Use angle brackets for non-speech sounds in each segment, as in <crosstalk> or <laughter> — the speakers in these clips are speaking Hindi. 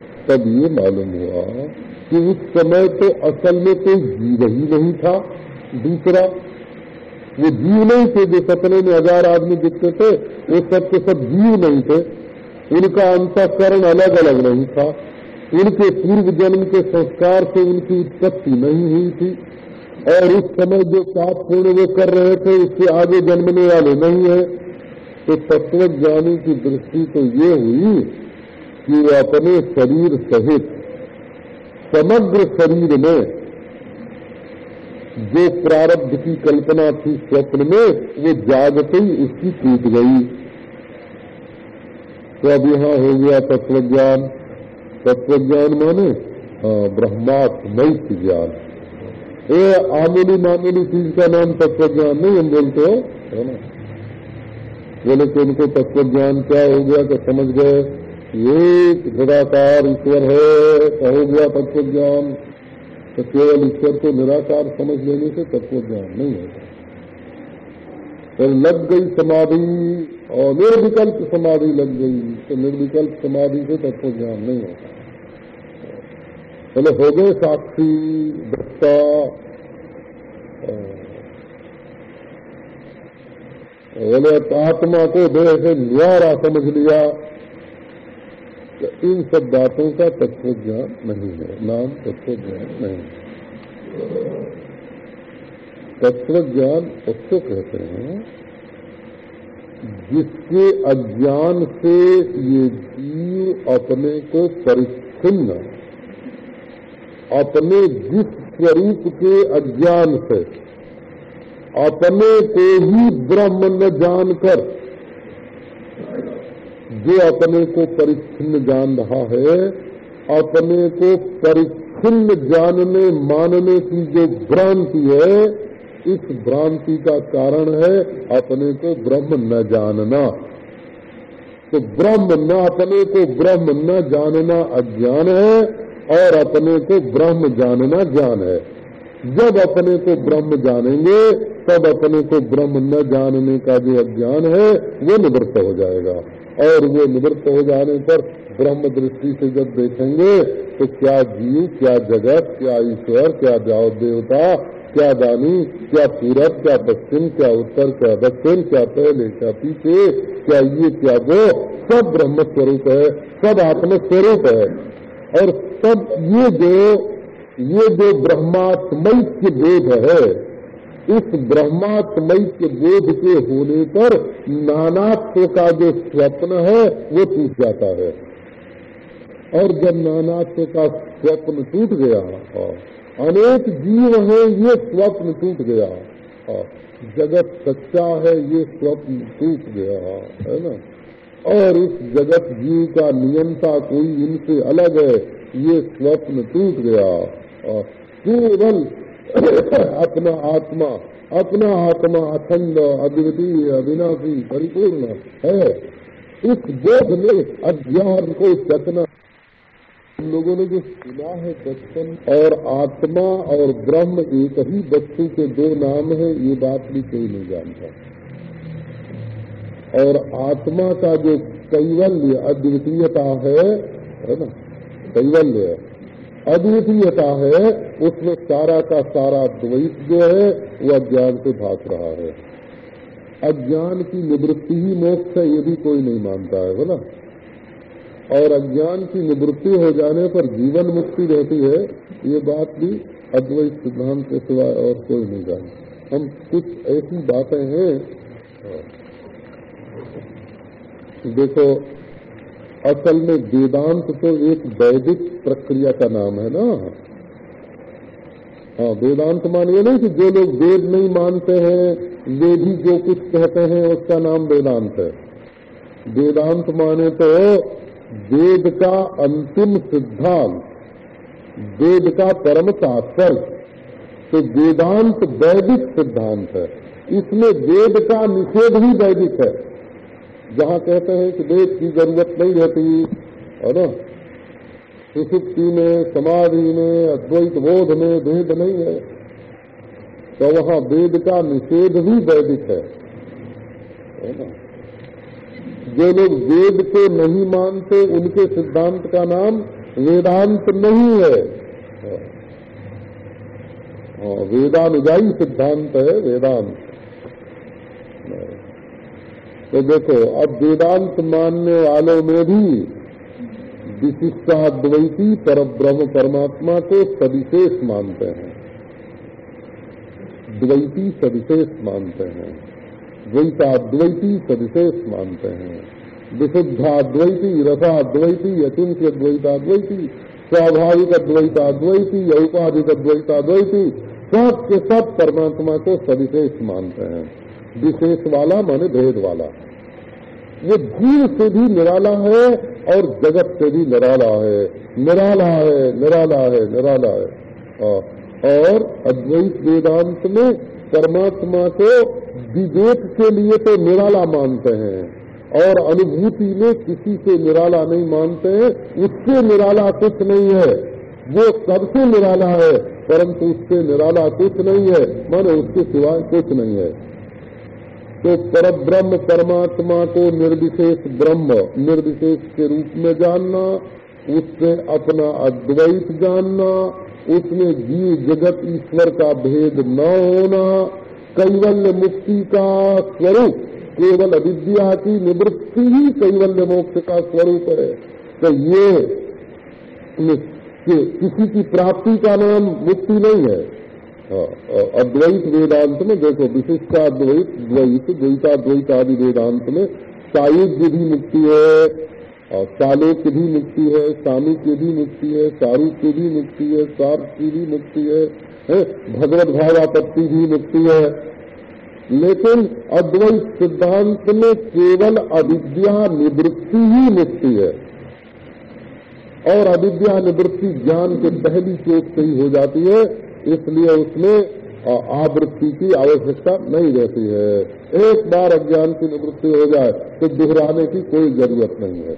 तब ये मालूम हुआ कि उस समय तो असल में कोई जीव ही नहीं था। दूसरा, वो जीव नहीं थे जो सपने में हज़ार आदमी दिखते थे, वो सब के सब जीव नहीं थे। उनका अंतकरण अलग अलग नहीं था। उनके पूर्व जन्म के संस्कार से उनकी उत्पत्ति नहीं हुई थी। और उस समय जो पाप पूर्ण वो कर रहे थे उससे आगे जन्मने वाले नहीं है। तो तत्व ज्ञानी की दृष्टि तो ये हुई कि अपने शरीर सहित, समग्र शरीर में, जो प्रारब्ध की कल्पना थी स्वप्न में, वो जागते ही उसकी टूट गई। तो अब यहाँ हो गया तत्वज्ञान। तत्वज्ञान माने ब्रह्मात्मय ज्ञान। ये आमूली मामूली चीज़ का नाम तत्वज्ञान नहीं हम बोलते हो, है ना? बोले कि उनको तत्वज्ञान क्या हो गया, क्या समझ गए? एक निराकार ईश्वर है तो हो गया तत्वज्ञान। तो केवल ईश्वर को निराकार समझ लेने से तत्व ज्ञान नहीं होता तो लग गई समाधि और निर्विकल्प समाधि लग गई तो निर्विकल्प समाधि से तत्व ज्ञान नहीं होता। बोले हो गए साक्षी दत्ता आत्मा को देह से न्यारा समझ लिया। तो इन सब बातों का तत्व ज्ञान नहीं है, नाम तत्व ज्ञान नहीं है। तत्व ज्ञान उसको कहते हैं, जिसके अज्ञान से ये जीव अपने को परिच्छिन्न, अपने जिस स्वरूप के अज्ञान से, अपने को ही ब्रह्म न जानकर जो अपने को परिच्छिन्न जान रहा है, अपने को परिच्छिन्न जानने, मानने की जो भ्रांति है, इस भ्रांति का कारण है अपने को ब्रह्म न जानना। तो ब्रह्म न, अपने को ब्रह्म न जानना अज्ञान है, और अपने को ब्रह्म जानना ज्ञान है। जब अपने को ब्रह्म जानेंगे, तब अपने को ब्रह्म न जानने का जो अज्ञान है, वो निवृत्त हो जाएगा। और वो निवृत्त हो जाने पर ब्रह्म दृष्टि से जब देखेंगे तो क्या जीव, क्या जगत, क्या ईश्वर, क्या जाव देवता, क्या दानी क्या पूरब क्या पश्चिम क्या उत्तर, क्या दक्षिण, क्या पहले, क्या पीछे, क्या ये, क्या वो, सब ब्रह्म स्वरूप है, सब आत्म स्वरूप है। और सब ये जो ये जो ब्रह्मात्मय बोध है इस ब्रह्मात्मय के बोध के होने पर नानात्व का जो स्वप्न है, वो टूट जाता है। और जब नानात्व का स्वप्न टूट गया अनेक जीव है, ये स्वप्न टूट गया जगत सच्चा है, ये स्वप्न टूट गया, है ना? और इस जगत जीव का नियंता कोई इनसे अलग है, ये स्वप्न टूट गया केवल अपना आत्मा अपना आत्मा अखंड, अद्वितीय, अविनाशी, परिपूर्ण है। इस बोध में अज्ञान को चकना हम लोगों ने जो सुना है बचपन, और आत्मा और ब्रह्म एक ही बच्चों के दो नाम है, ये बात भी कोई नहीं जानता। और आत्मा का जो कैवल्य, अद्वितीयता है है ना? कैवल्य अद्वितीयता है, उसमें सारा का सारा द्वैत जो है वो अज्ञान से भाग रहा है। अज्ञान की निवृत्ति ही मोक्ष है, ये भी कोई नहीं मानता है बोला और अज्ञान की निवृत्ति हो जाने पर जीवन मुक्ति रहती है, ये बात भी अद्वैत सिद्धांत के सिवाय और कोई नहीं जानता। हम कुछ ऐसी बातें हैं देखो असल में वेदांत तो एक वैदिक प्रक्रिया का नाम है ना। हाँ वेदांत मानिए नहीं कि जो लोग वेद नहीं मानते हैं, वे भी जो कुछ कहते हैं, उसका नाम वेदांत है। वेदांत माने तो वेद का अंतिम सिद्धांत, वेद का परम तात्पर्य तो वेदांत वैदिक सिद्धांत है। इसमें वेद का निषेध ही वैदिक है। जहाँ कहते हैं कि वेद की ज़रूरत नहीं रहती है ना? सुसुप्ति में समाधि में अद्वैत बोध में भेद नहीं है। तो वहाँ वेद का निषेध भी वैदिक है ना? जो लोग वेद को नहीं मानते उनके सिद्धांत का नाम वेदांत नहीं है। हाँ, वेदानुजाई सिद्धांत है वेदांत। तो देखो, अब वेदांत मानने वालों में भी विशिष्टाद्वैती पर ब्रह्म परमात्मा को सविशेष मानते हैं। द्वैती सविशेष मानते हैं। द्वैताद्वैती सविशेष मानते हैं। विशुद्धाद्वैती रसाद्वैती अचिंत्य द्वैताद्वैती स्वाभाविक द्वैताद्वैती औपाधिक द्वैताद्वैती सब के सब परमात्मा को सविशेष मानते हैं। विशेष वाला माने भेद वाला ये जीव से भी निराला है और जगत से भी निराला है। निराला है निराला है निराला है। और अद्वैत वेदांत में परमात्मा को विवेक के लिए तो निराला मानते हैं और अनुभूति में किसी से निराला नहीं मानते हैं। उससे निराला कुछ नहीं है। वो सबसे निराला है, परंतु उससे निराला कुछ नहीं है। मानो उसके सिवाय कुछ नहीं है। तो पर ब्रह्म परमात्मा को निर्विशेष ब्रह्म, निर्विशेष के रूप में जानना, उससे अपना अद्वैत जानना, उसमें जीव जगत ईश्वर का भेद न होना, कैवल्य मुक्ति का स्वरूप, केवल अविद्या की निवृत्ति ही कैवल्य मोक्ष का स्वरूप है। तो ये किसी की प्राप्ति का नाम मुक्ति नहीं है। अद्वैत वेदांत में देखो विशिष्टाद्वैत द्वैत द्वैताद्वैत आदि वेदांत में सायुज्य भी मुक्ति है और चालोक्य भी मुक्ति है सामिक्य भी मुक्ति है सारूप्य भी मुक्ति है सार की भी मुक्ति है, है भगवत भावापत्ति भी मुक्ति है। लेकिन अद्वैत सिद्धांत में केवल अविद्या निवृत्ति ही मुक्ति है। और अविद्या निवृत्ति ज्ञान के पहली चोट से ही हो जाती है इसलिए उसमें आवृत्ति की आवश्यकता नहीं रहती है। एक बार अज्ञान की निवृत्ति हो जाए तो दोहराने की कोई ज़रूरत नहीं है।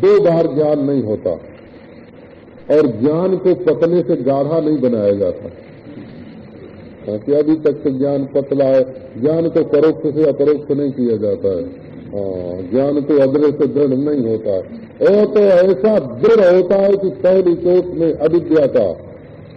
दो बार ज्ञान नहीं होता और ज्ञान को पतले से गाढ़ा नहीं बनाया जाता। क्योंकि अभी तक तो ज्ञान पतला है ज्ञान को परोक्ष से अपरोक्ष नहीं किया जाता है। हाँ, ज्ञान को अग्र से दृढ़ नहीं होता है। और तो ऐसा दृढ़ होता है कि पहली चोट में अविद्या का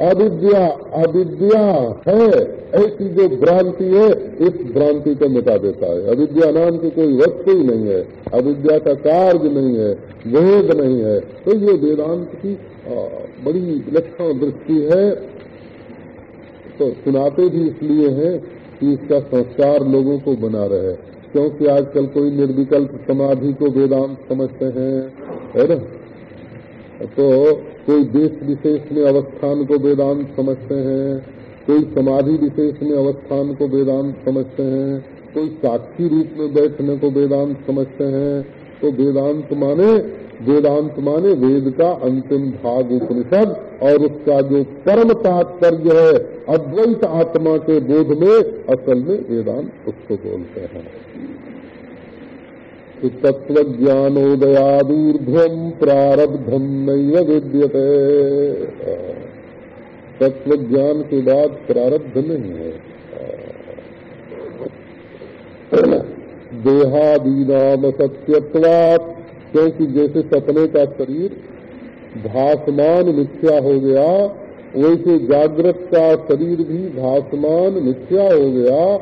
अविद्या अविद्या है, ऐसी जो भ्रांति है, इस भ्रांति को मिटा देता है। अविद्या नाम की कोई वस्तु ही नहीं है, अविद्या का कार्य नहीं है, वेद नहीं है। तो ये वेदांत की बड़ी विलक्षण दृष्टि है। तो सुनाते भी इसलिए हैं कि इसका संस्कार लोगों को बना रहे। क्योंकि आजकल कोई निर्विकल्प समाधि को वेदांत समझते हैं, है ना? तो कोई देश विशेष में अवस्थान को वेदांत समझते हैं, कोई समाधि विशेष में अवस्थान को वेदांत समझते हैं, कोई साक्षी रूप में बैठने को वेदांत समझते हैं तो वेदांत माने वेदांत माने वेद का अंतिम भाग उपनिषद और उसका जो परम तात्पर्य है, अद्वैत आत्मा के बोध में असल में वेदांत उसको बोलते हैं। तत्व ज्ञानोदयादूर्ध्वम प्रारब्धम नहीं विद्यते। तत्व ज्ञान के बाद प्रारब्ध नहीं है। देहादीनाम सत्यत्वात क्योंकि जैसे सपने का शरीर भासमान मिथ्या हो गया, वैसे जागृत का शरीर भी भासमान मिथ्या हो गया,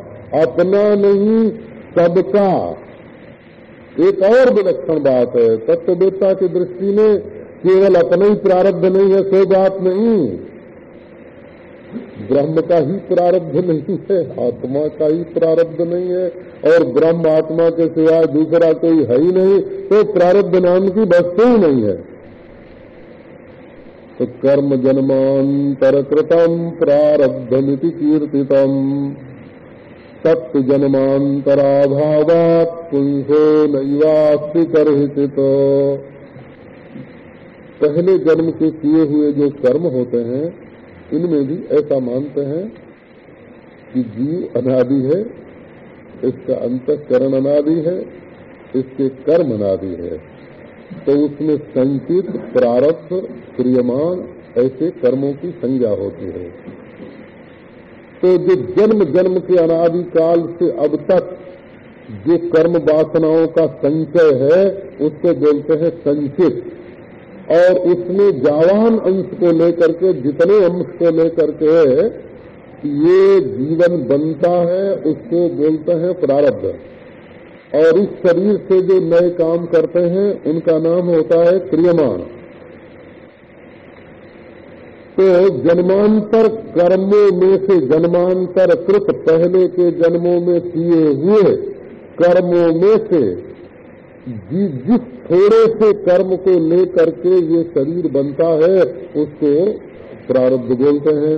अपना नहीं, सबका। एक और विलक्षण बात है, तत्ववेत्ता की दृष्टि में केवल अपना ही प्रारब्ध नहीं है सो बात नहीं। ब्रह्म का ही प्रारब्ध नहीं है, आत्मा का ही प्रारब्ध नहीं है, और ब्रह्म आत्मा के सिवाय दूसरा कोई है ही नहीं तो प्रारब्ध नाम की वस्तु ही नहीं है। तो कर्म जन्मांतर कृतम प्रारब्धमिति कीर्तितम। तत्व जन्मांतराभावात पुंसो नैवास्ति पहले जन्म के किए हुए जो कर्म होते हैं, इनमें भी ऐसा मानते हैं कि जीव अनादि है, इसका अंतकरण अनादि है, इसके कर्म अनादि है। तो उसमें संचित, प्रारब्ध क्रियमान ऐसे कर्मों की संज्ञा होती है। तो जो जन्म जन्म के अनादिकाल से अब तक जो कर्म वासनाओं का संचय है, उसको बोलते हैं संचित। और उसमें जावान अंश को लेकर के, जितने अंश को लेकर के ये जीवन बनता है, उसको बोलते हैं प्रारब्ध। और इस शरीर से जो नए काम करते हैं, उनका नाम होता है क्रियमाण। तो जन्मांतर कर्मों में से जन्मांतर कृत पहले के जन्मों में किए हुए कर्मों में से जिस थोड़े से कर्म को लेकर के ये शरीर बनता है, उसको प्रारब्ध बोलते हैं।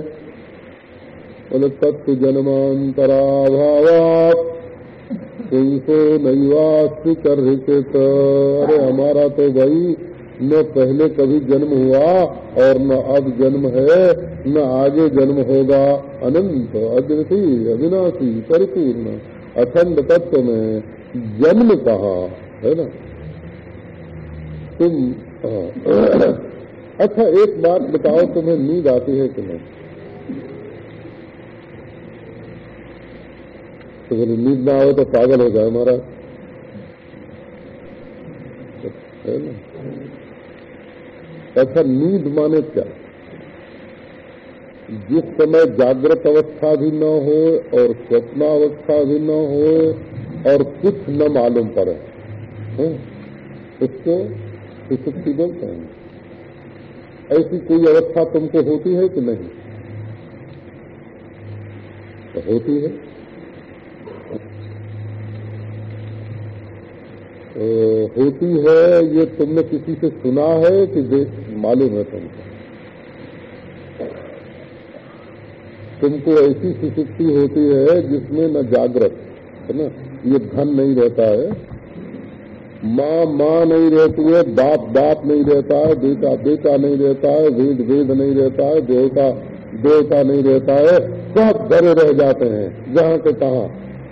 बोले, तत्व जन्मांतराभाव पुंसो नैवास्ति कर अरे, हमारा तो भाई न पहले कभी जन्म हुआ और न अब जन्म है, न आगे जन्म होगा। अनंत अद्वितीय अविनाशी परिपूर्ण अखंड तत्व में जन्म कहा, है ना? तुम अच्छा एक बात बताओ, तुम्हें नींद आती है कि नहीं? तो बोले, नींद ना आए तो पागल हो जाए हमारा है ना? ऐसा नींद माने क्या? जिस समय जागृत अवस्था भी न हो और स्वप्नावस्था भी न हो और कुछ न मालूम पड़े उसको सुसुप्ति बोलते हैं ऐसी कोई अवस्था तुमको होती है कि नहीं? तो होती है तो होती है, ये तुमने किसी से सुना है कि मालूम है तुमको। तुमको ऐसी सुसुप्ति होती है जिसमें न जागृत, है ना? ये धन नहीं रहता है। माँ माँ नहीं रहती है, बाप बाप नहीं रहता है, बेटा बेटा नहीं रहता है वेद वेद नहीं रहता है, देवता देवता नहीं रहता है, सब डरे रह जाते हैं, जहाँ के कहा।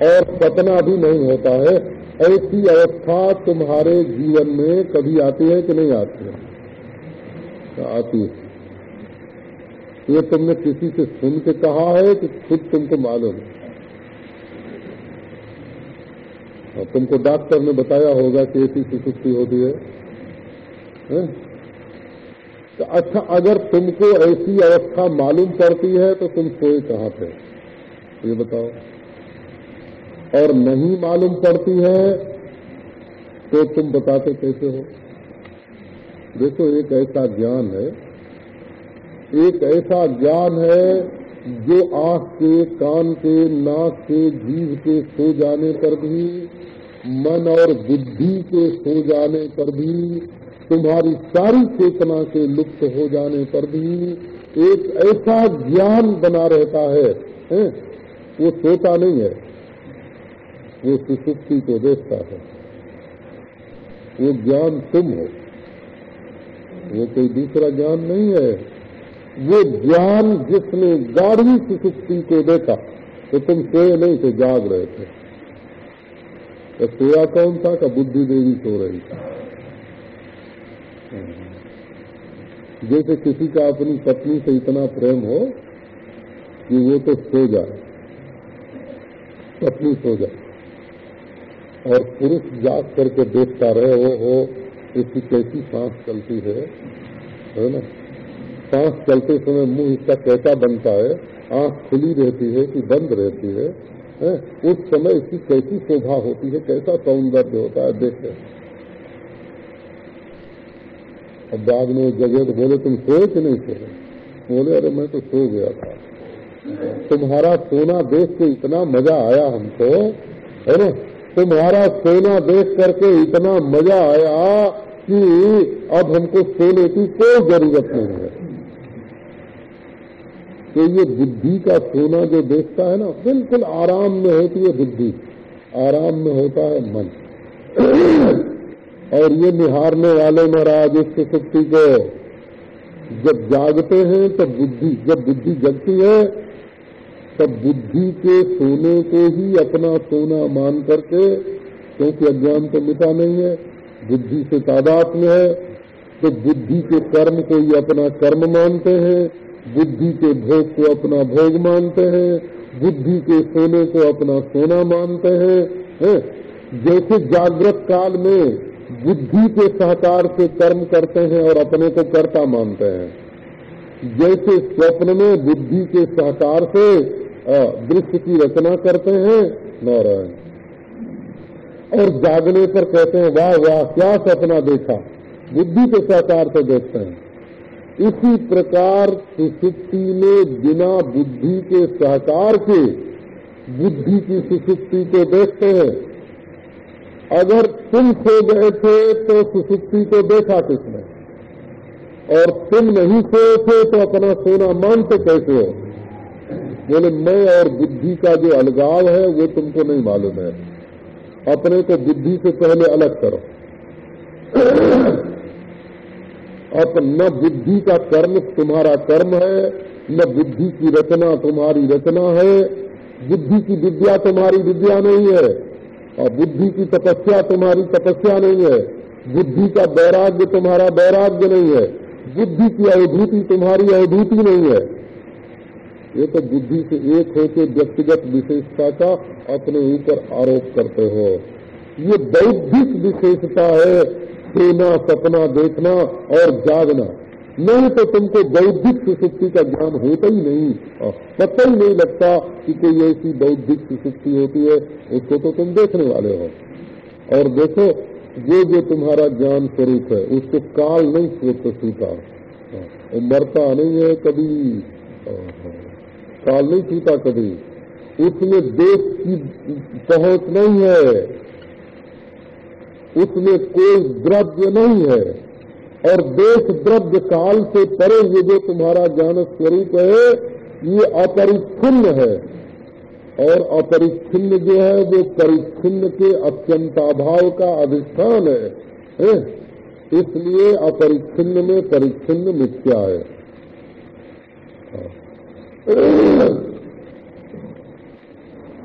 और पतना भी नहीं होता है ऐसी अवस्था तुम्हारे जीवन में कभी आती है कि नहीं आती है? तो आती है। ये तुमने किसी से सुन के कहा है कि खुद तुमको मालूम और तुमको डॉक्टर ने बताया होगा कि ऐसी सुसुप्ति होती है, है? तो अच्छा अगर तुमको ऐसी अवस्था मालूम पड़ती है तो तुम सोए कहाँ थे? ये बताओ। और नहीं मालूम पड़ती है तो तुम बताते कैसे हो देखो एक ऐसा ज्ञान है एक ऐसा ज्ञान है जो आँख के कान के नाक के जीव के सो जाने पर भी मन और बुद्धि के सो जाने पर भी तुम्हारी सारी चेतना के लुप्त हो जाने पर भी एक ऐसा ज्ञान बना रहता है, है? वो सोता नहीं है वो सुसुप्ति को देखता है। वो ज्ञान तुम हो। वो कोई दूसरा ज्ञान नहीं है। वो ज्ञान जिसने गाढ़ी सुसुप्ति को देखा तो तुम सोए नहीं थे जाग रहे थे। तो सोया कौन था? का बुद्धि देवी सो रही थी। जैसे किसी का अपनी पत्नी से इतना प्रेम हो कि वो तो सो जाए। पत्नी सो जाए। और पुरुष जाग करके देखता रहे वो हो इसकी कैसी सांस चलती है? है ना? सांस चलते समय मुँह इसका कैसा बनता है? आँख खुली रहती है कि बंद रहती है, है? उस समय इसकी कैसी शोभा होती है? कैसा सौंदर्य होता है? देखे अब बाद में जगह तो बोले तुम सोए कि नहीं सोए? बोले अरे मैं तो सो गया था। तुम्हारा सोना देख के इतना मज़ा आया हमको है ना? तुम्हारा सोना देख करके इतना मज़ा आया कि अब हमको सोने की कोई ज़रूरत नहीं है। तो ये बुद्धि का सोना जो देखता है ना, बिल्कुल आराम में होती है बुद्धि, आराम में होता है मन। और ये निहारने वाले महाराज इस शक्ति को, जब जागते हैं तब बुद्धि, जब बुद्धि जगती है तब बुद्धि के सोने को ही अपना सोना मान करके, क्योंकि अज्ञान तो मिटा नहीं है, बुद्धि से तादात में है तो बुद्धि के कर्म को ही अपना कर्म मानते हैं, बुद्धि के भोग को अपना भोग मानते हैं, बुद्धि के सोने को अपना सोना मानते हैं, है? जैसे जागृत काल में बुद्धि के सहकार से कर्म करते हैं और अपने को कर्ता मानते हैं, जैसे स्वप्न में बुद्धि के सहकार से दृश्य की रचना करते हैं, नारायण। और जागने पर कहते हैं, वाह वाह, क्या सपना देखा। बुद्धि के सहकार से देखते हैं। इसी प्रकार सुसुप्ति में बिना बुद्धि के सहकार के बुद्धि की सुसुप्ति को देखते हैं। अगर तुम सो गए थे तो सुसुप्ति को देखा किसने? और तुम नहीं सोए थे तो अपना सोना मानते कैसे हो? बोले, मैं और बुद्धि का जो अलगाव है, वो तुमको नहीं मालूम है। अपने को बुद्धि से पहले अलग करो। अब न बुद्धि का कर्म तुम्हारा कर्म है, न बुद्धि की रचना तुम्हारी रचना है। बुद्धि की विद्या तुम्हारी विद्या नहीं है, और बुद्धि की तपस्या तुम्हारी तपस्या नहीं है। बुद्धि का वैराग्य तुम्हारा वैराग्य नहीं है। बुद्धि की अवधूति तुम्हारी अवधूति नहीं है। ये तो बुद्धि से एक होकर व्यक्तिगत विशेषता का अपने ऊपर आरोप करते हो। ये बौद्धिक विशेषता है सेना सपना, देखना और जागना। नहीं तो तुमको बौद्धिक सुसुप्ति का ज्ञान होता ही नहीं। पता ही नहीं लगता कि कोई ऐसी बौद्धिक सुसुप्ति होती है, उसको तो तुम देखने वाले हो। और देखो, जो जो तुम्हारा ज्ञान स्वरूप है, उसको काल नहीं सोच सूता मरता नहीं है कभी। काल नहीं छूता कभी। उसमें देश की पहुँच नहीं है। उसमें कोई द्रव्य नहीं है। और देश द्रव्य काल से परे ये जो तुम्हारा ज्ञान स्वरूप है ये अपरिच्छिन्न है। और अपरिच्छिन्न जो है वो परिच्छिन्न के अत्यंताभाव का अधिष्ठान है, है? इसलिए अपरिच्छिन्न में परिच्छिन्न मिथ्या है।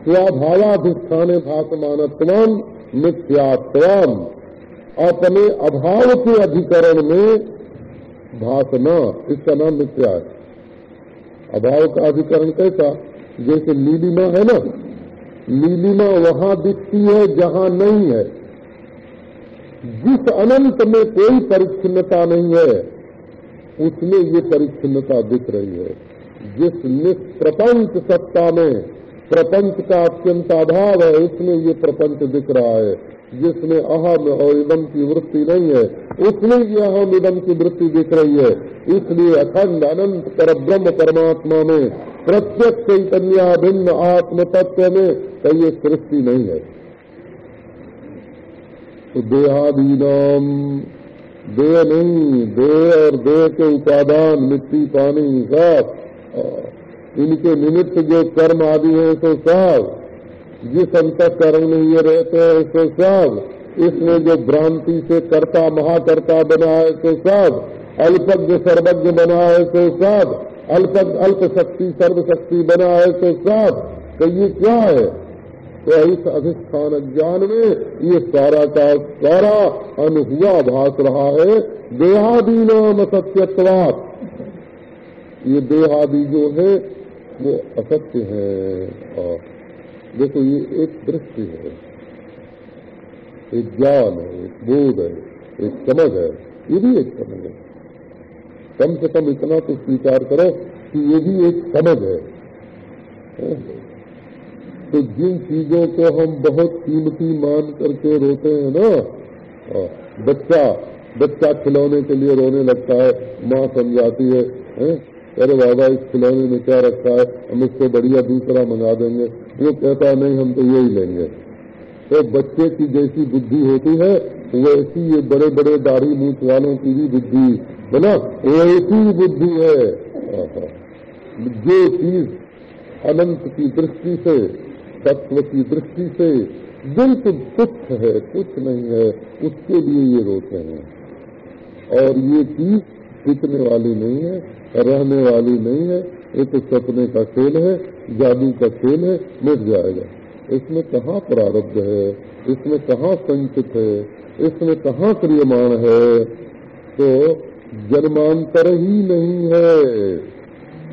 स्वाभावाधिष्ठान भाषमानत्व मिथ्यात्व अपने अभाव के अधिकरण में भाषना इसका नाम मिथ्या है। अभाव का अधिकरण कैसा? जैसे नीलिमा है ना? नीलिमा वहाँ दिखती है, जहाँ नहीं है। जिस अनंत में कोई परिच्छिन्नता नहीं है, उसमें ये परिच्छिन्नता दिख रही है। जिस निष्प्रपंच सत्ता में प्रपंच का अत्यंत अभाव है, उसमें ये प्रपंच दिख रहा है। जिसमें अहम और इदम की वृत्ति नहीं है, उसमें ये अहम इदम की वृत्ति दिख रही है। इसलिए अखंड अनंत पर ब्रह्म परमात्मा में, प्रत्यक्ष चैतन्य भिन्न आत्म तत्व में कई सृष्टि नहीं है। तो देहादी नाम देह नहीं देह और देह के उपादान मिट्टी, पानी सब इनके निमित्त जो कर्म आदि है सो सब जिस अंतकरण में ये रहते हैं सो सब इसमें जो भ्रांति से कर्ता, महाकर्ता बना है सो सब अल्पज्ञ, सर्वज्ञ बना है सो सब अल्प अल्प शक्ति सर्वशक्ति बना है तो सब तो ये क्या है? तो इस अधिष्ठान ज्ञान में ये सारा का सारा अनुभुआ भास रहा है। देहादीनाम असत्यत्वात ये देह आदि जो है वो असत्य है। और देखो ये एक दृष्टि है एक ज्ञान है एक बोध है एक समझ है। ये भी एक समझ है। कम से कम इतना तो स्वीकार करो कि ये भी एक समझ है। तो जिन चीज़ों को हम बहुत कीमती मान करके रोते हैं ना बच्चा बच्चा खिलौने के लिए रोने लगता है माँ समझाती है, है? अरे बाबा इस खिलौने में क्या रखा है? हम इसको बढ़िया दूसरा मंगा देंगे। वो कहता है, नहीं, हम तो यही लेंगे। तो बच्चे की जैसी बुद्धि होती है, वैसी ये बड़े बड़े दाढ़ी मूछ वालों की भी बुद्धि। ना वैसी बुद्धि है। जो चीज़ अनंत की दृष्टि से, तत्व की दृष्टि से बिल्कुल तुच्छ है कुछ नहीं है, उसके लिए ये रोते हैं। और ये चीज़ टिकने वाली नहीं है रहने वाली नहीं है ये तो सपने का खेल है, जादू का खेल है, मिट जाएगा। इसमें कहाँ प्रारब्ध है? इसमें कहाँ संचित है? इसमें कहाँ क्रियमाण है? तो जन्मांतर ही नहीं है।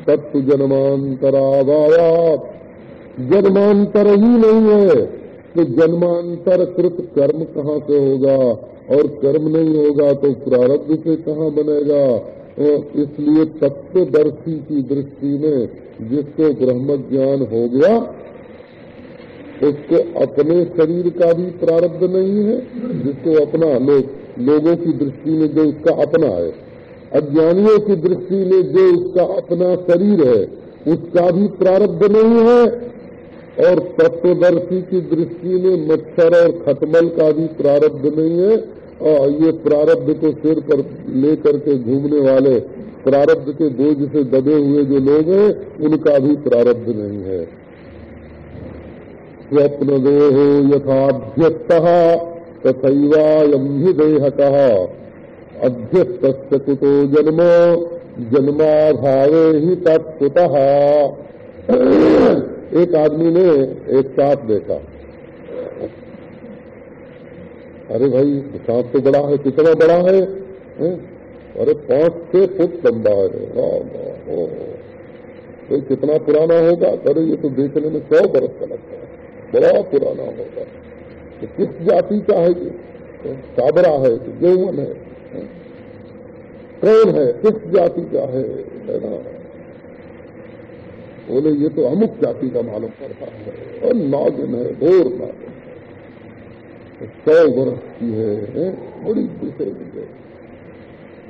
तत्व जन्मांतरावायात जन्मांतर ही नहीं है। तो जन्मांतर कृत कर्म कहाँ से होगा? और कर्म नहीं होगा तो प्रारब्ध से कहाँ बनेगा? इसलिए तत्वदर्शी की दृष्टि में जिसको ब्रह्म ज्ञान हो गया, उसको अपने शरीर का भी प्रारब्ध नहीं है, जिसको अपना लोग, लोगों की दृष्टि में जो उसका अपना है। अज्ञानियों की दृष्टि में जो उसका अपना शरीर है, उसका भी प्रारब्ध नहीं है, और तत्वदर्शी की दृष्टि में मच्छर और खटमल का भी प्रारब्ध नहीं है और ये प्रारब्ध को सिर पर लेकर के घूमने वाले, प्रारब्ध के बोझ से दबे हुए जो लोग हैं, उनका भी प्रारब्ध नहीं है। स्वप्न देहो यथाभ्यस्त तथैवायम ही देह कहा अभ्यस्त कुतो जन्म जन्माभावे ही तत्कुतः। एक आदमी ने एक साथ देखा। अरे भाई सांप तो बड़ा है कितना बड़ा है, है? अरे पाँच छह फुट लंबा है। तो कितना पुराना होगा? अरे ये तो देखने में सौ बरस का लगता है। बड़ा पुराना होगा। तो किस जाति का है ये? साबरा है कि गौवन है, है? कौन है किस जाति का है? है ना? बोले ये तो अमुक जाति का मालूम करता है। और नागिन है घोर नागिन। सौ वर्ष की है, है? बड़ी विषय है।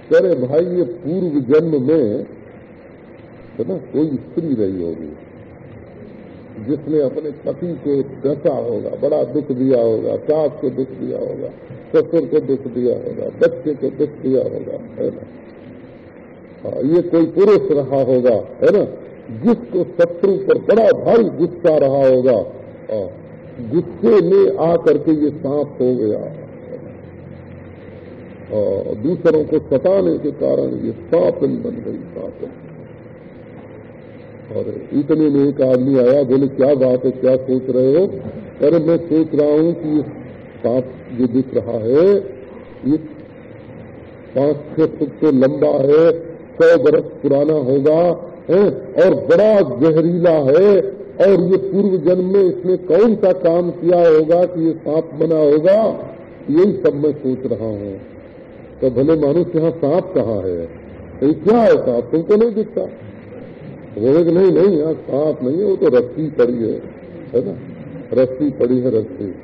करे भाई ये पूर्व जन्म में है ना कोई स्त्री रही होगी जिसने अपने पति को दसा होगा बड़ा दुख दिया होगा सास को दुख दिया होगा ससुर को दुख दिया होगा बच्चे को दुख दिया होगा है ना? हाँ, ये कोई पुरुष रहा होगा है ना? जिसको शत्रु पर बड़ा भारी गुस्सा रहा होगा गुस्से में आकर के ये सांप हो गया। और दूसरों को सताने के कारण ये सांपन बन गई सांपन और इतने में एक आदमी आया, बोले, क्या बात है, क्या सोच रहे हो? अरे, मैं सोच रहा हूँ कि ये सांप जो दिख रहा है, ये पाँच छह फुट तो लंबा है, सौ बरस पुराना होगा, है, और बड़ा जहरीला है और ये पूर्व जन्म में इसने कौन सा काम किया होगा कि ये सांप बना होगा? यही सब मैं सोच रहा हूँ। तो भले मानुष यहाँ सांप कहाँ है? ये क्या है सांप? तुमको नहीं दिखता? बोले कि नहीं नहीं, यहाँ सांप नहीं है, वो तो रस्सी पड़ी है है ना? रस्सी पड़ी है, रस्सी,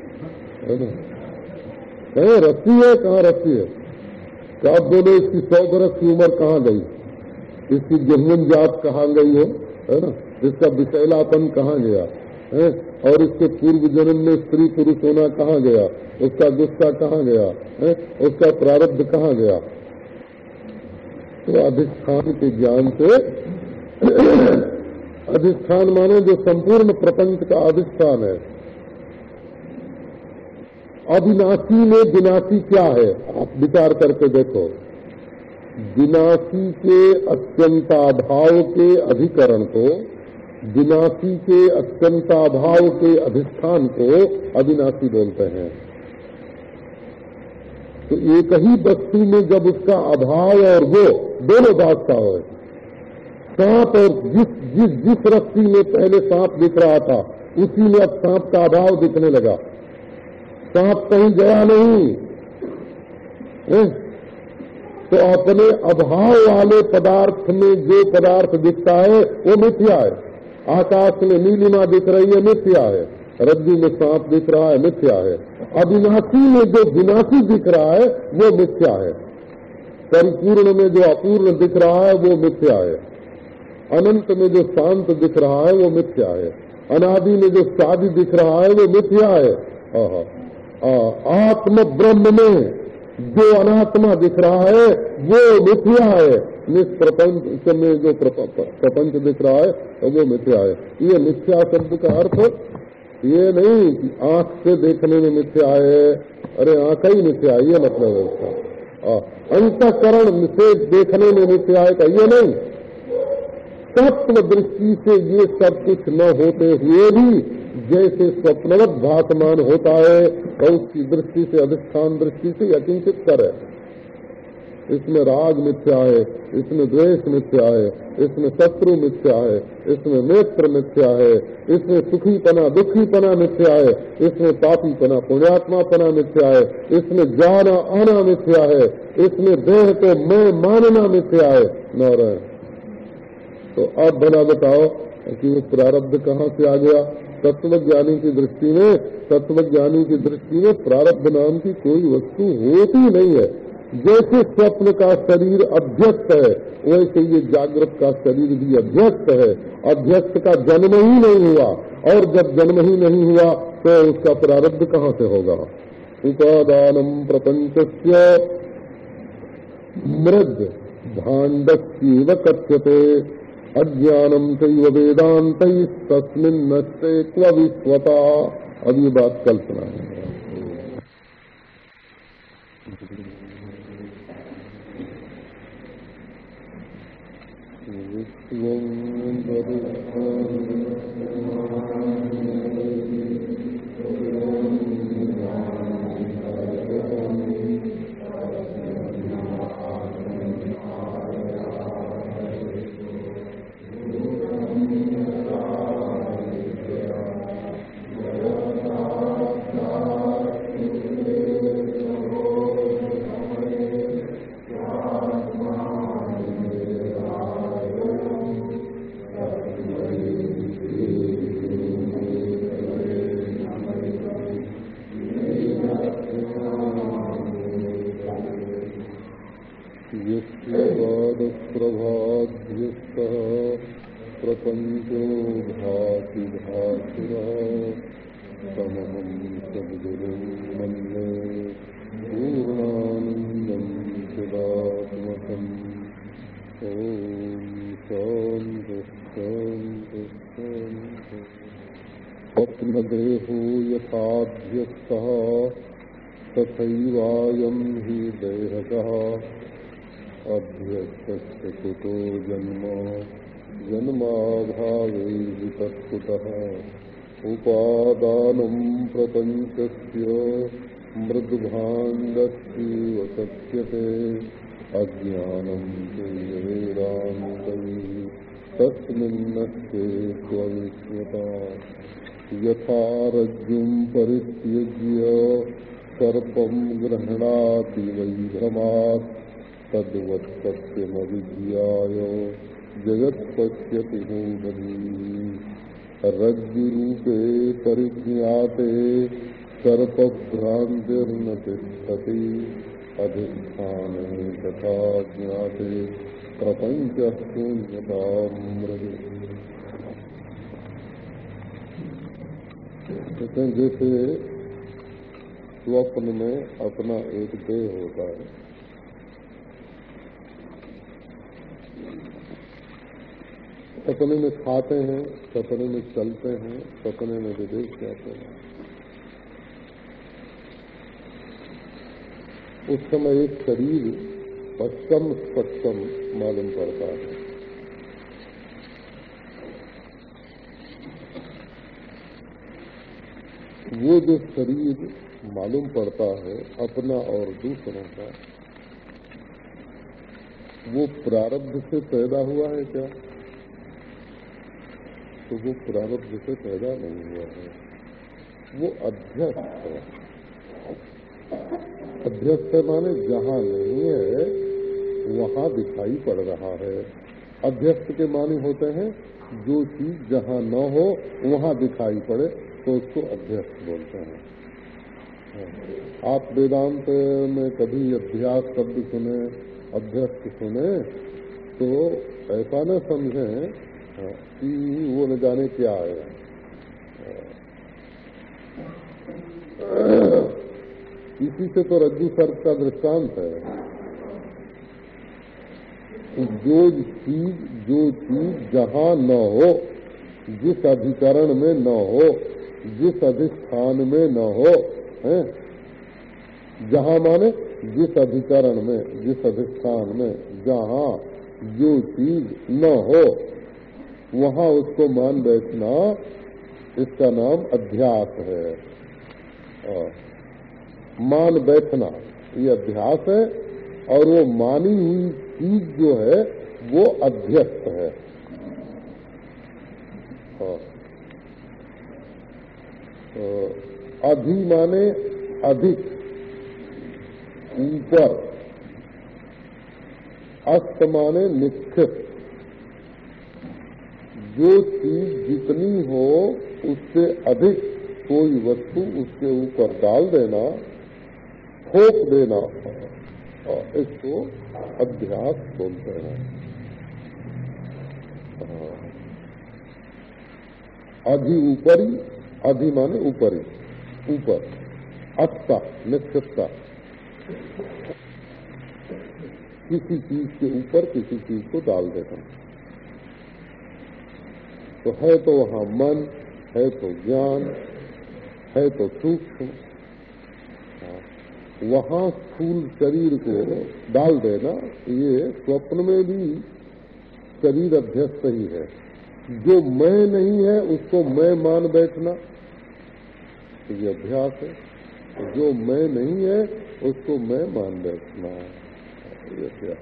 है ना? कहे रस्सी है, कहाँ रस्सी है? तो आप बोले, इसकी सौ बरस की उम्र कहाँ गई? इसकी जहमन जात कहाँ गई हो, है ना? इसका विशैलापन कहाँ गया, है? और इसके पूर्व जन्म में स्त्री पुरुष होना कहाँ गया, उसका गुस्सा कहाँ गया, है? उसका प्रारब्ध कहाँ गया? तो अधिष्ठान के ज्ञान से, <clears throat> अधिष्ठान माने जो संपूर्ण प्रपंच का अधिष्ठान है। अविनाशी में विनाशी क्या है? आप विचार करके देखो। विनाशी के अत्यंताभाव के अधिकरण को विनाशी के अत्यंताभाव के अधिष्ठान को अविनाशी बोलते हैं। तो एक ही वस्तु में जब उसका अभाव और वो दोनों का हो, सांप और जिस जिस जिस रस्सी में पहले सांप दिख रहा था, उसी में अब सांप का अभाव दिखने लगा। सांप कहीं गया नहीं ए? तो अपने अभाव वाले पदार्थ में जो पदार्थ दिखता है, वो मिथ्या है। आकाश में नीलिमा दिख रही है, मिथ्या है। रद्दी में सांप दिख रहा है, मिथ्या है। अविनाशी में जो विनाशी दिख रहा है, वो मिथ्या है। परिपूर्ण में जो अपूर्ण दिख रहा है, वो मिथ्या है। अनंत में जो शांत दिख रहा है, वो मिथ्या है। अनादि में जो शादी दिख रहा है, वो मिथ्या है। आत्म ब्रह्म में जो अनात्मा दिख रहा है, वो मिथ्या है। निष्प्रपंच में जो प्रपंच दिख रहा है वो मिथ्या है। ये मिथ्या शब्द का अर्थ ये नहीं कि आँख से देखने में मिथ्या है। अरे, आँख ही मिथ्या है, ये मतलब है उसका अंतकरण से देखने में मिथ्या है का ये नहीं। तत्व दृष्टि से ये सब कुछ न होते हुए भी जैसे स्वप्नवत भाषमान होता है तो उसकी दृष्टि से, अधिष्ठान दृष्टि से अकिंचित कर इसमें राग मिथ्या है इसमें द्वेष मिथ्या है इसमें शत्रु मिथ्या है इसमें नेत्र मिथ्या है इसमें सुखी पना दुखी पना मिथ्या है इसमें पापी पना पुण्यात्मा पना मिथ्या है इसमें जाना आना मिथ्या है इसमें देह को मैं मानना मिथ्या है नारायण। तो अब भला बताओ कि वो प्रारब्ध कहाँ से आ गया? तत्व ज्ञानी की दृष्टि में तत्व ज्ञानी की दृष्टि में प्रारब्ध नाम की कोई वस्तु होती नहीं है। जैसे स्वप्न का शरीर अध्यस्त है, वैसे ये जागृत का शरीर भी अध्यस्त है। अध्यस्त का जन्म ही नहीं हुआ, और जब जन्म ही नहीं हुआ तो उसका प्रारब्ध कहाँ से होगा? उपादानम प्रपंच मृद भाण्ड कथ्यते अज्ञानम चैव वेदांत तस्मिन नष्टे क्व विश्वता अब ये बात कल्पना है। விஷ்யம் என்பது तथैवायम् हि देहकः अध्यस्तस्य कुतो जन्म। जन्माभावे हि तत्कुतः। उपादानम् प्रपञ्चस्य। मृद्भाण्डस्यैव कथ्यते अज्ञानम् वेदान्तैः। तस्मिन्नस्ते स्वविस्मृता यथा रज्जुम् परित्यज्य सर्पम् गृह्णाति वैभ्रमात् तद्वत्सत्यमविज्ञाय जगत्पश्यति मूढनी रज्जुरूपे परिज्ञाते सर्पभ्रान्तिर्न तिष्ठति अधिष्ठाने तथा ज्ञाते हैं जैसे स्वप्न में अपना एक देह होता है। सपने में खाते हैं, सपने में चलते हैं, सपने में विदेश जाते हैं। उस समय एक शरीर पश्चम स्पष्टम मालूम पड़ता है। वो जो शरीर मालूम पड़ता है, अपना और दूसरों का। वो प्रारब्ध से पैदा हुआ है क्या? तो वो प्रारब्ध से पैदा नहीं हुआ है। वो अध्यस्त है। अध्यस्त माने जहाँ नहीं है, वहाँ दिखाई पड़ रहा है। अध्यस्त के मानी होते हैं, जो चीज़ जहाँ न हो, वहाँ दिखाई पड़े तो उसको अध्यस्त बोलते हैं। आप वेदांत में कभी अभ्यास शब्द सुने अध्यस्त सुने तो ऐसा न समझे कि वो न जाने क्या है। इसी से तो रज्जु सर्प का दृष्टांत है। जो चीज़ जो चीज़ जहाँ न हो, जिस अधिकरण में न हो, जिस अधिष्ठान में न हो है जहाँ माने जिस अधिकरण में, जिस अधिष्ठान में, जहाँ जो चीज़ न हो, वहाँ उसको मान बैठना इसका नाम अध्यास है मान बैठना, ये अध्यास है, और वो मानी हुई चीज़ जो है, वो अध्यस्त है हाँ। अधि माने अधिक, ऊपर अस्त माने निश्चित जो चीज़ जितनी हो, उससे अधिक कोई वस्तु उसके ऊपर डाल देना ठोक देना, और इसको अभ्यास बोलते हैं। अधि ऊपरी अधि माने ऊपरी। ऊपर अत्ता निश्चितता किसी चीज़ के ऊपर किसी चीज़ को डाल देना तो है तो वहाँ मन, है तो ज्ञान, है तो सूक्ष्म। वहाँ स्थूल शरीर को डाल देना, ये स्वप्न में भी शरीर अभ्यस्त ही है। जो मैं नहीं है, उसको मैं मान बैठना। ये अभ्यास है जो मैं नहीं है, उसको मैं मान बैठना ये अभ्यास।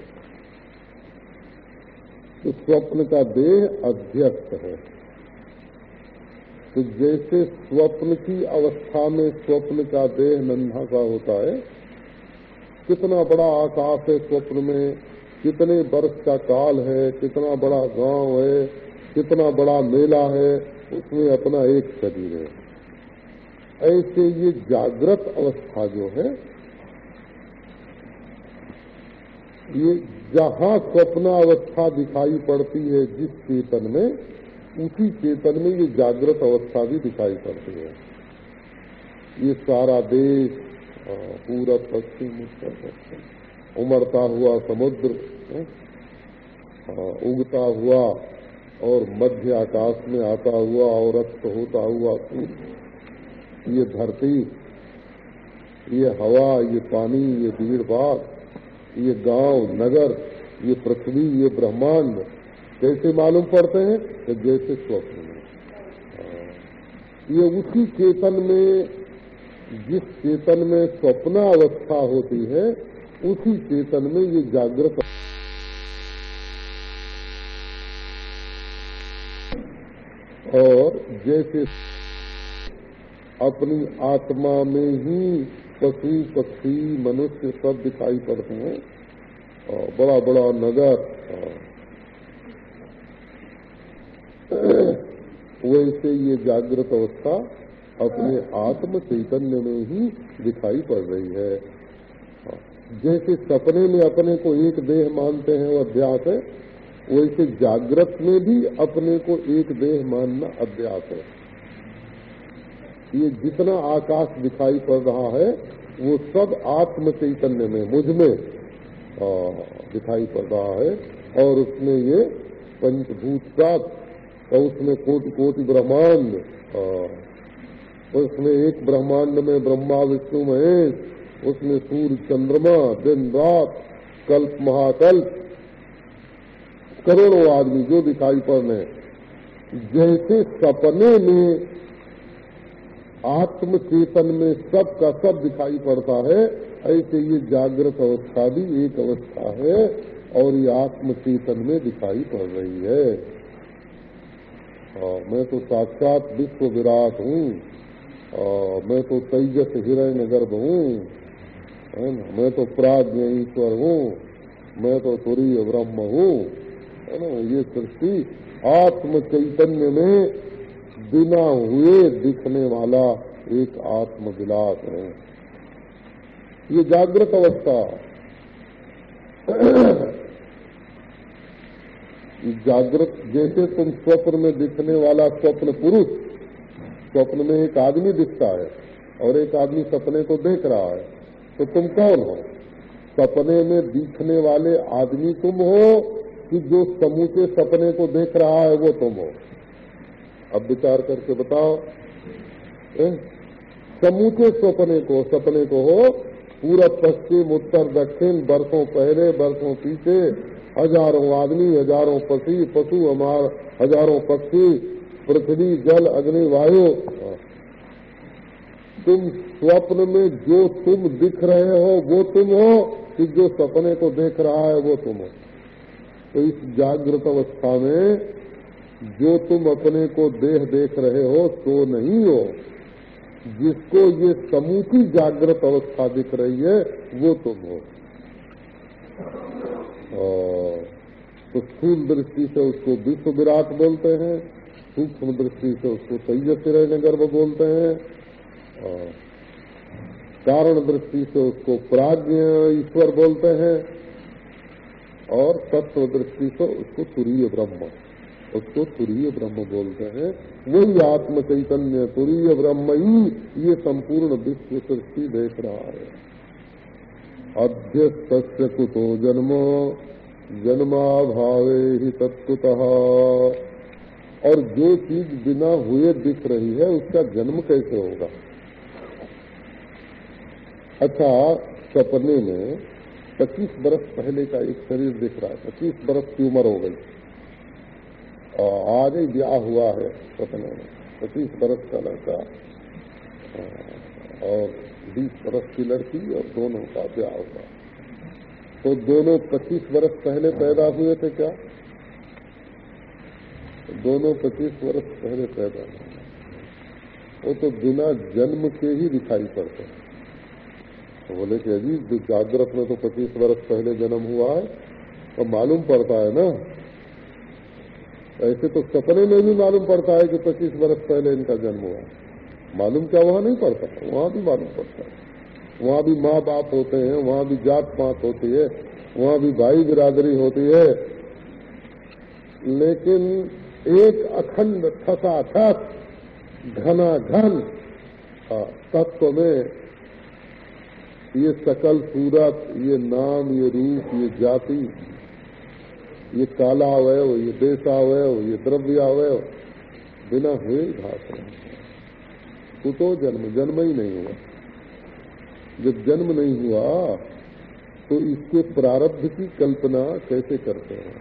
तो स्वप्न का देह अध्यस्त है। तो जैसे स्वप्न की अवस्था में स्वप्न का देह नन्हा सा होता है, कितना बड़ा आकाश है स्वप्न में, कितने वर्ष का काल है, कितना बड़ा गाँव है, कितना बड़ा मेला है, उसमें अपना एक शरीर है। ऐसे ये जागृत अवस्था जो है, ये जहाँ जहाँ स्वप्नावस्था दिखाई पड़ती है जिस चेतन में, उसी चेतन में ये जागृत अवस्था भी दिखाई पड़ती है। ये सारा देश पूरा पश्चिम, उत्तर पश्चिम उमड़ता हुआ समुद्र उगता हुआ और मध्य आकाश में आता हुआ, और अस्त होता हुआ ये धरती, ये हवा, ये पानी, ये भीड़ भाड़, ये गाँव, नगर, ये पृथ्वी, ये ब्रह्मांड, कैसे मालूम पड़ते हैं? तो जैसे स्वप्न में। ये उसी चेतन में, जिस चेतन में स्वप्न अवस्था होती है, उसी चेतन में ये जागृत और जैसे अपनी आत्मा में ही पशु पक्षी मनुष्य सब दिखाई पड़ते हैं। बड़ा बड़ा नगर। वैसे ये जागृत अवस्था अपने आत्म चैतन्य में ही दिखाई पड़ रही है। जैसे सपने में अपने को एक देह मानते हैं वो अभ्यास है, वैसे जागृत में भी अपने को एक देह मानना अभ्यास है। ये जितना आकाश दिखाई पड़ रहा है, वो सब आत्म चैतन्य में, मुझमें दिखाई पड़ रहा है। और उसमें ये पंचभूत प्राप्त और उसमें कोटि कोटि ब्रह्मांड उसमें एक ब्रह्मांड में ब्रह्मा, विष्णु, महेश, उसमें सूर्य, चंद्रमा, दिन, रात, कल्प, महाकल्प, करोड़ों आदमी जो दिखाई पड़ रहे जैसे सपने में आत्म चेतन में सब का सब दिखाई पड़ता है ऐसे ये जागृत अवस्था भी एक अवस्था है और ये आत्म चेतन में दिखाई पड़ रही है। आ, मैं तो साक्षात विश्व विराट हूँ। मैं तो तेजस हिरण्य गर्भ हूँ। है मैं तो प्राज्ञ ईश्वर हूँ। मैं तो तुरीय ब्रह्म हूँ। है ये सृष्टि आत्म चैतन्य में बिना हुए दिखने वाला एक आत्मविलास है। ये जागृत अवस्था। जागृत, जैसे तुम स्वप्न में दिखने वाला स्वप्न पुरुष, स्वप्न में एक आदमी दिखता है और एक आदमी सपने को देख रहा है तो तुम कौन हो? सपने में दिखने वाले आदमी तुम हो कि जो समूचे सपने को देख रहा है वो तुम हो? अब विचार करके बताओ। समूचे सपने को सपने को हो पूरा पश्चिम, उत्तर, दक्षिण बरसों पहले बरसों पीछे, हज़ारों आदमी, हज़ारों पक्षी पशु हमार, हज़ारों पक्षी, पृथ्वी, जल, अग्नि, वायु। तुम स्वप्न में जो तुम दिख रहे हो, वो तुम हो, कि जो सपने को देख रहा है, वो तुम हो। तो इस जागृत अवस्था में जो तुम अपने को देह देख रहे हो तो नहीं हो। जिसको ये समूची जागृत अवस्था दिख रही है, वो तुम हो। तो स्थूल दृष्टि से उसको विश्व विराट बोलते हैं, सूक्ष्म दृष्टि से उसको रहने गर्भ बोलते हैं कारण दृष्टि से उसको प्राज्ञ ईश्वर बोलते हैं, और तत्व दृष्टि से उसको तुरीय ब्रह्म। उसको तुरीय ब्रह्म बोलते हैं। वही आत्म चैतन्य, तुरीय ब्रह्म ही ये संपूर्ण विश्व सृष्टि देख रहा है। अध्यस्त कुतो जन्मो, जन्माभावे ही तत्वतः और जो चीज़ बिना हुए दिख रही है, उसका जन्म कैसे होगा? अच्छा सपने में पच्चीस बरस पहले का एक शरीर दिख रहा है। पच्चीस बरस की उम्र हो गई। आज ही ब्याह हुआ है सपने में। पच्चीस बरस का लड़का। और बीस बरस की लड़की और दोनों का ब्याह हुआ। तो दोनों पच्चीस बरस पहले पैदा हुए थे क्या? दोनों पच्चीस वर्ष पहले पैदा हुए। वो तो बिना जन्म के ही दिखाई पड़ते हैं। तो बोले कि अजी जागृत में तो पच्चीस वर्ष पहले जन्म हुआ है। तो मालूम पड़ता है ना ऐसे तो सपने में भी मालूम पड़ता है कि पच्चीस वर्ष पहले इनका जन्म हुआ। मालूम क्या वहाँ नहीं पड़ता? वहाँ भी मालूम पड़ता है। वहाँ भी माँ बाप होते हैं, वहाँ भी जात पात होती है, वहाँ भी भाई बिरादरी होती है। लेकिन एक अखंड ठसा ठस घना घन तत्व में ये सकल सूरत ये नाम, ये रूप, ये जाति ये काला अवयव ये देशावयव ये द्रव्यावयव बिना हुए घास रहे कुतो जन्म जन्म ही नहीं हुआ। जब जन्म नहीं हुआ तो इसके प्रारब्ध की कल्पना कैसे करते हैं?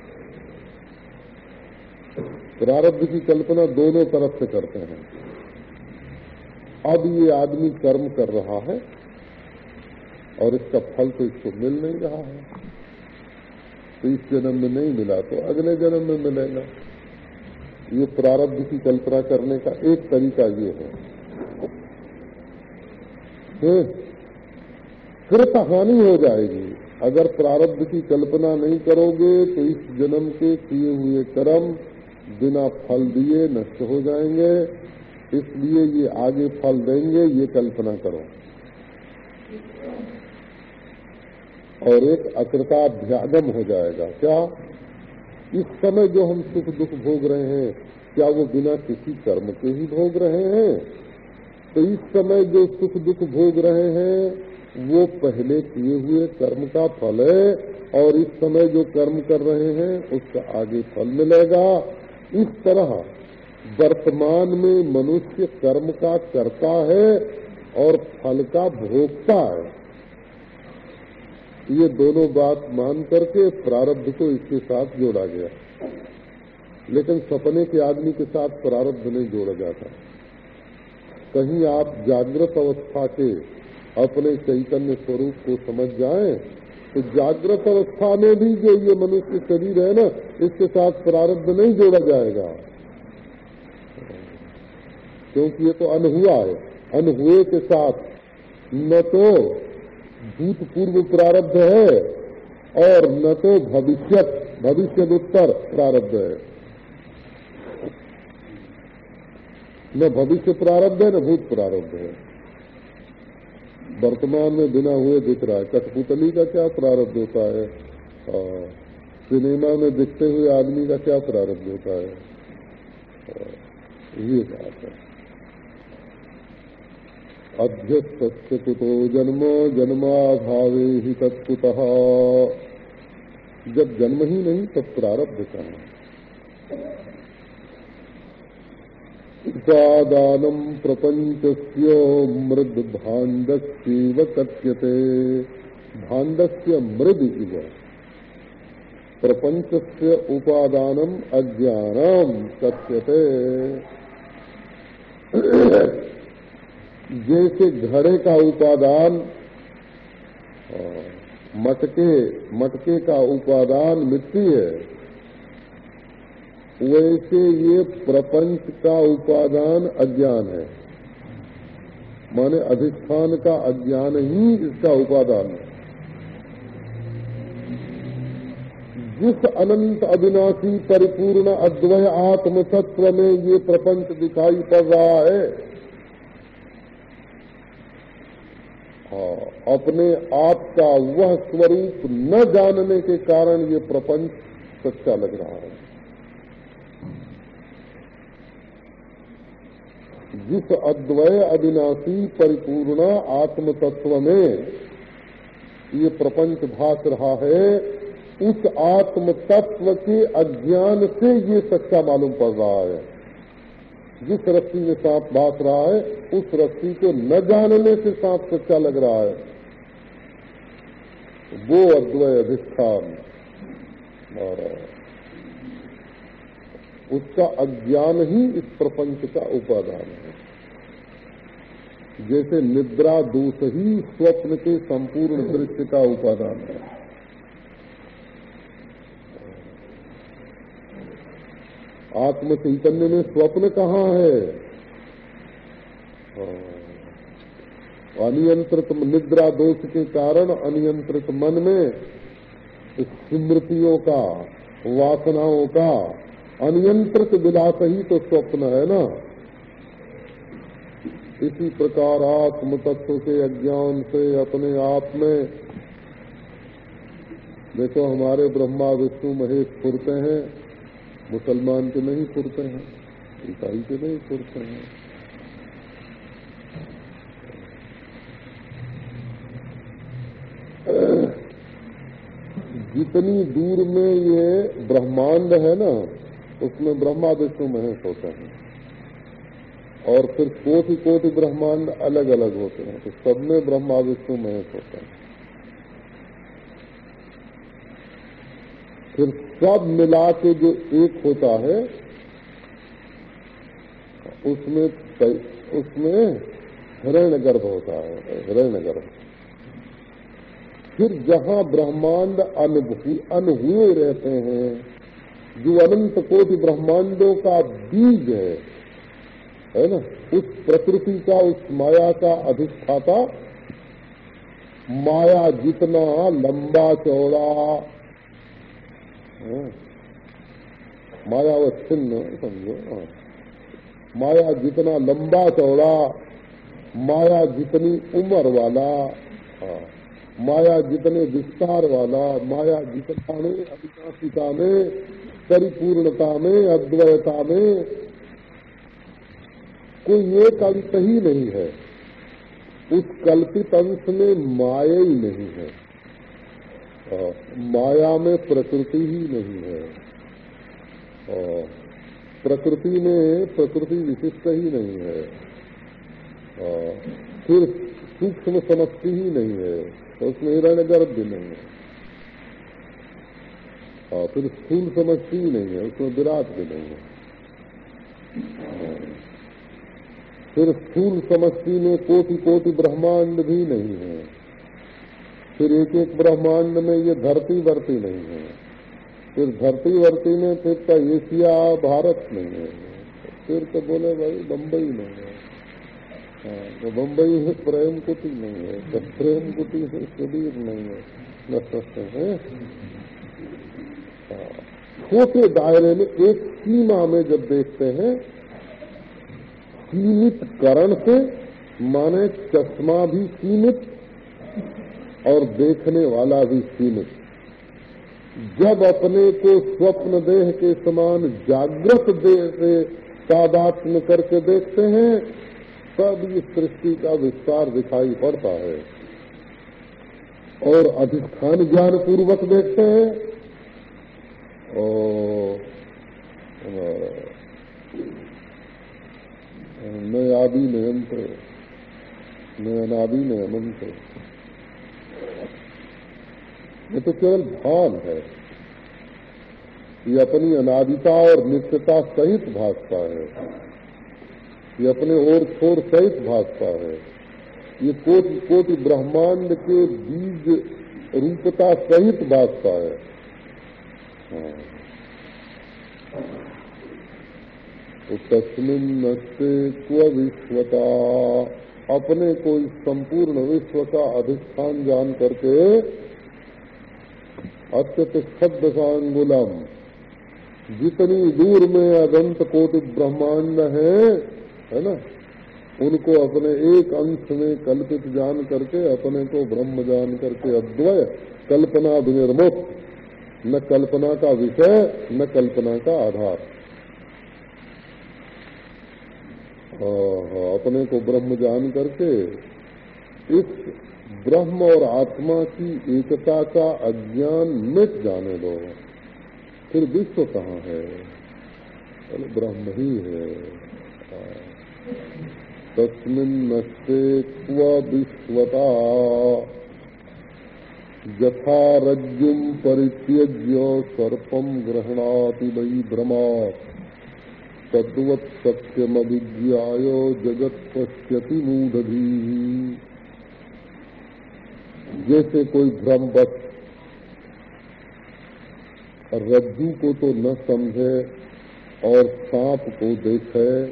प्रारब्ध की कल्पना दोनों तरफ़ से करते हैं। अब ये आदमी कर्म कर रहा है और इसका फल तो इसको मिल नहीं रहा है। तो इस जन्म में नहीं मिला तो अगले जन्म में मिलेगा। ये प्रारब्ध की कल्पना करने का एक तरीका ये है। कृत हानि हो जाएगी। अगर प्रारब्ध की कल्पना नहीं करोगे तो इस जन्म के किए हुए कर्म बिना फल दिए नष्ट हो जाएँगे। इसलिए ये आगे फल देंगे, ये कल्पना करो। और एक अकृताभ्यागम हो जाएगा। क्या? इस समय जो हम सुख दुख भोग रहे हैं, क्या वो बिना किसी कर्म के ही भोग रहे हैं? तो इस समय जो सुख दुख भोग रहे हैं, वो पहले किए हुए कर्म का फल है और इस समय जो कर्म कर रहे हैं, उसका आगे फल मिलेगा। इस तरह वर्तमान में मनुष्य कर्म का करता है और फल का भोगता है। ये दोनों बात मान करके प्रारब्ध को इसके साथ जोड़ा गया। लेकिन सपने के आदमी के साथ प्रारब्ध नहीं जोड़ा जाता कहीं आप जागृत अवस्था के अपने चैतन्य स्वरूप को समझ जाएँ तो जागृत अवस्था में भी जो ये मनुष्य शरीर है ना, इसके साथ प्रारब्ध नहीं जोड़ा जाएगा। क्योंकि ये तो अनहुआ है। अनहुए के साथ न तो भूतपूर्व प्रारब्ध है और न तो भविष्य भविष्य उत्तर प्रारब्ध है। न भविष्य प्रारब्ध है, न भूत प्रारब्ध है। वर्तमान में बिना हुए दिख रहा है। कठपुतली का क्या प्रारब्ध होता है? और सिनेमा में दिखते हुए आदमी का क्या प्रारब्ध होता है? ये बात है। अध्यस्त कुतो जन्म जन्माभावे ही तत्कुतः। जब जन्म ही नहीं, तब प्रारब्ध कहा? उपादानम प्रपंच मृद भाण्डस्यव कथ्यते। भाण्डस्य मृद इव। प्रपंच उपादानम अज्ञानम कथ्यते। जैसे घड़े का उपादान, मटके मटके का उपादान मिट्टी है, वैसे ये प्रपंच का उपादान अज्ञान है। माने अधिष्ठान का अज्ञान ही इसका उपादान है। जिस अनंत अविनाशी परिपूर्ण अद्वय आत्म में ये प्रपंच दिखाई पड़ रहा है हाँ, अपने आप का वह स्वरूप न जानने के कारण ये प्रपंच सच्चा लग रहा है। जिस अद्वय अविनाशी परिपूर्ण आत्म तत्व में ये प्रपंच भास रहा है, उस आत्म तत्व के अज्ञान से ये सच्चा मालूम पड़ रहा है। जिस रस्सी में सांप भाग रहा है, उस रस्सी को न जानने से सांप सच्चा लग रहा है। वो अद्वय अधिष्ठान। उसका अज्ञान ही इस प्रपंच का उपादान है। जैसे निद्रा दोष ही स्वप्न के संपूर्ण दृश्य का उपादान है। आत्म चैतन्य में स्वप्न कहाँ है? हाँ। अनियंत्रित निद्रा दोष के कारण अनियंत्रित मन में स्मृतियों का, वासनाओं का अनियंत्रित विलास ही तो स्वप्न है ना? इसी प्रकार आत्म तत्व के अज्ञान से अपने आप में, देखो हमारे ब्रह्मा, विष्णु, महेश फुरते हैं। मुसलमान के नहीं फुरते हैं, ईसाई के नहीं फुरते हैं। जितनी दूर में ये ब्रह्मांड है ना, उसमें ब्रह्मा विष्णु महेश होते हैं। और फिर कोटि कोटि ब्रह्मांड अलग अलग होते हैं तो सब में ब्रह्मा विष्णु महेश होते हैं। फिर सब मिला के जो एक होता है, उसमें उसमें हिरण्य गर्भ होता है हिरण्य गर्भ फिर जहाँ ब्रह्मांड अन हुए रहते हैं, जो अनंत कोटि ब्रह्मांडों का बीज है है ना? उस प्रकृति का, उस माया का अधिष्ठाता माया जितना लंबा चौड़ा हाँ। मायावच्छिन्न समझो हाँ। माया जितना लंबा चौड़ा, माया जितनी उम्र वाला हाँ। माया जितने विस्तार वाला, माया जितना में अविनाशिता में परिपूर्णता में अद्वैता में कोई एक अंश ही नहीं है उस कल्पित अंश में माया ही नहीं है माया में प्रकृति ही नहीं है। प्रकृति में प्रकृति विशिष्ट ही नहीं है। और फिर सूक्ष्म समस्ती ही नहीं है तो उसमें हिरण्य गर्भ भी नहीं है। फिर स्थूल समस्ती ही नहीं है, उसमें विराट भी नहीं है। फिर स्थूल समस्ती में कोटि कोटि ब्रह्मांड भी नहीं है। फिर एक एक ब्रह्मांड में ये धरती वर्ती नहीं है। फिर धरती वर्ती में फिर तो एशिया भारत नहीं है। फिर तो बोले भाई बम्बई नहीं है। हाँ, तो बम्बई है प्रेम कुटी नहीं है। तो प्रेम कुटी है शरीर नहीं है। हैं। हाँ, छोटे दायरे में एक सीमा में जब देखते हैं सीमित करण से माने चश्मा भी सीमित और देखने वाला भी सीमित। जब अपने को स्वप्न देह के समान जागृत देह से तादात्म करके देखते हैं, तब इस सृष्टि का विस्तार दिखाई पड़ता है। और अधिष्ठान ज्ञान पूर्वक देखते हैं। और न आदि न यंत्र न अनादि ये तो केवल भान है ये अपनी अनादिता और नित्यता सहित भाषता है। ये अपने और छोर सहित भागता है। ये कोटि कोटि ब्रह्मांड के बीज रूपता सहित भागता है। हाँ। तो तस्मिन नस्ते क्व अपने को इस संपूर्ण विश्व का अधिष्ठान जान करके अत्यत सांगुलम जितनी दूर में अदंत कोटि ब्रह्मांड है है ना, उनको अपने एक अंश में कल्पित जान करके, अपने को ब्रह्म जान करके अद्वय कल्पना विनिर्मुक्त। न कल्पना का विषय, न कल्पना का आधार। अपने को ब्रह्म जान करके इस ब्रह्म और आत्मा की एकता का अज्ञान मिट जाने दो। फिर विश्व कहाँ है? अरे ब्रह्म ही है। तस्मिन्नस्ते क्व विश्वता। यथा रज्जुम परित्यज्य सर्पम ग्रहणाति वही भ्रमा तद्वत सत्यमभिज्ञाय जगत पश्यति मूढ़ी जैसे कोई भ्रमवत रज्जू को तो न समझे, और सांप को देखे,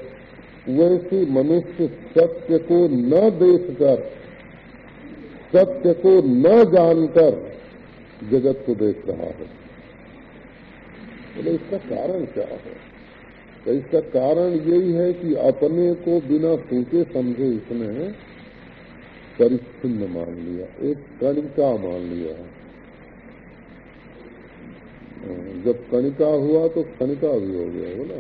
वैसे मनुष्य सत्य को न देखकर, सत्य को न जानकर जगत को देख रहा है। बोले, इसका कारण क्या है? तो इसका कारण यही है कि अपने को बिना सोचे समझे इसने परिच्छिन्न मान लिया, एक कणिका मान लिया। जब कणिका हुआ तो कणिका भी हो गया, बोला।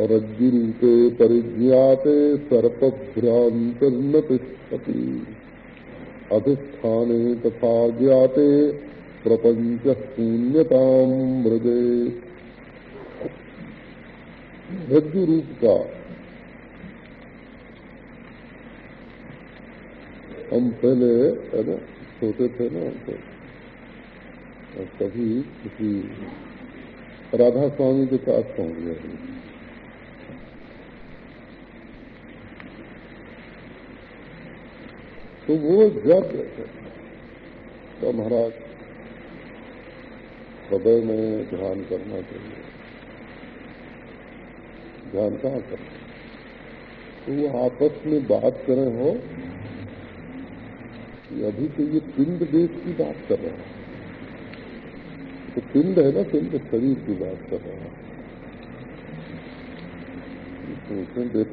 रज्जुरूपे परिज्ञाते सर्पभ्रांतिर्न तिष्ठति। अधिष्ठाने तथा ज्ञाते प्रपंच शून्यताम मृदे। रज्जु रूप का हम पहले, है ना छोटे थे ना हमको कभी किसी राधा स्वामी के साथ पहुँच गए। तो वो जब तो महाराज, हृदय में ध्यान करना चाहिए। ध्यान कहाँ करना तो वो आपस में बात कर हो अभी तो ये पिंड देश की बात कर रहे हैं। तो पिंड है ना, पिंड शरीर की बात कर रहे हैं। तो